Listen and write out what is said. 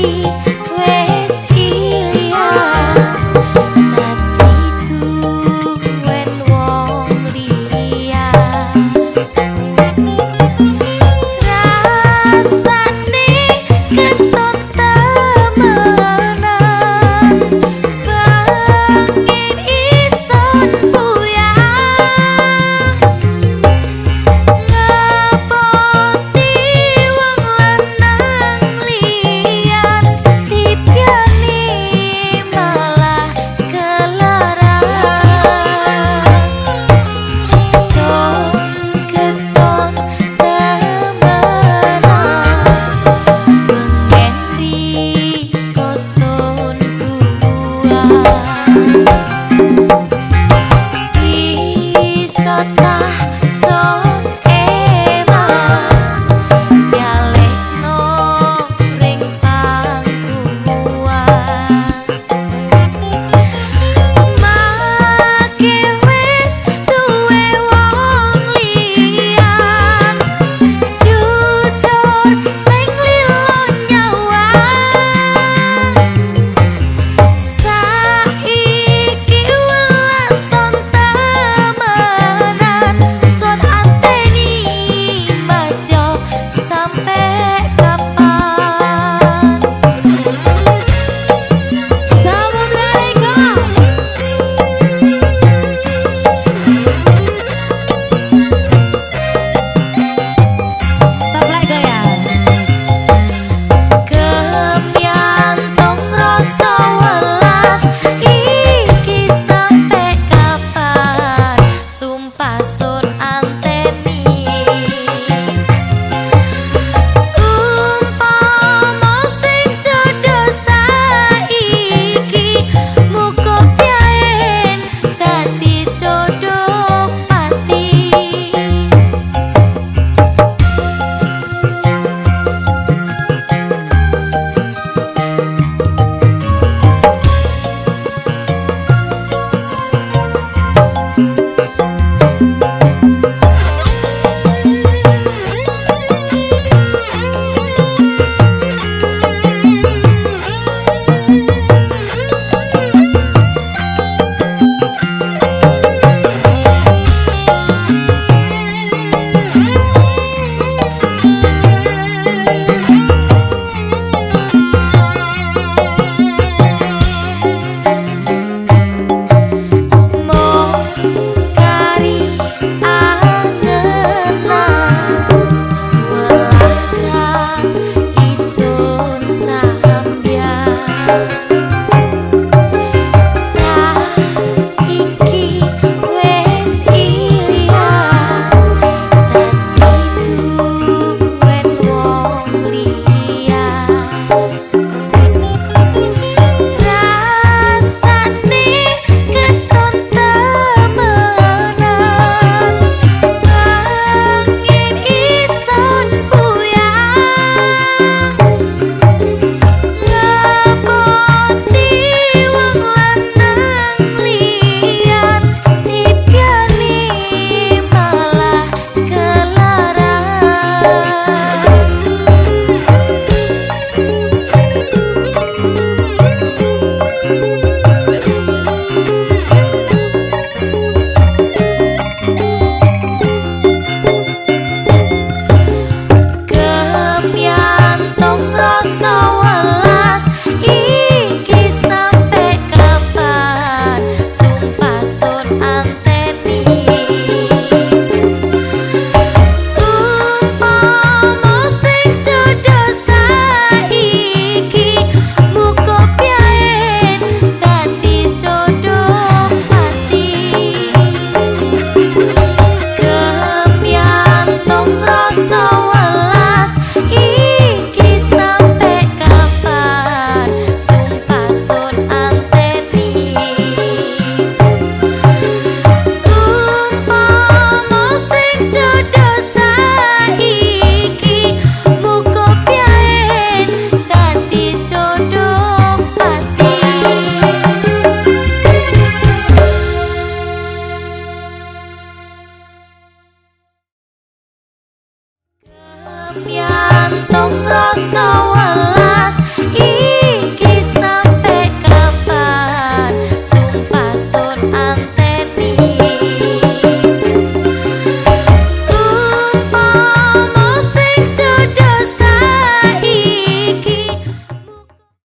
Hari and mia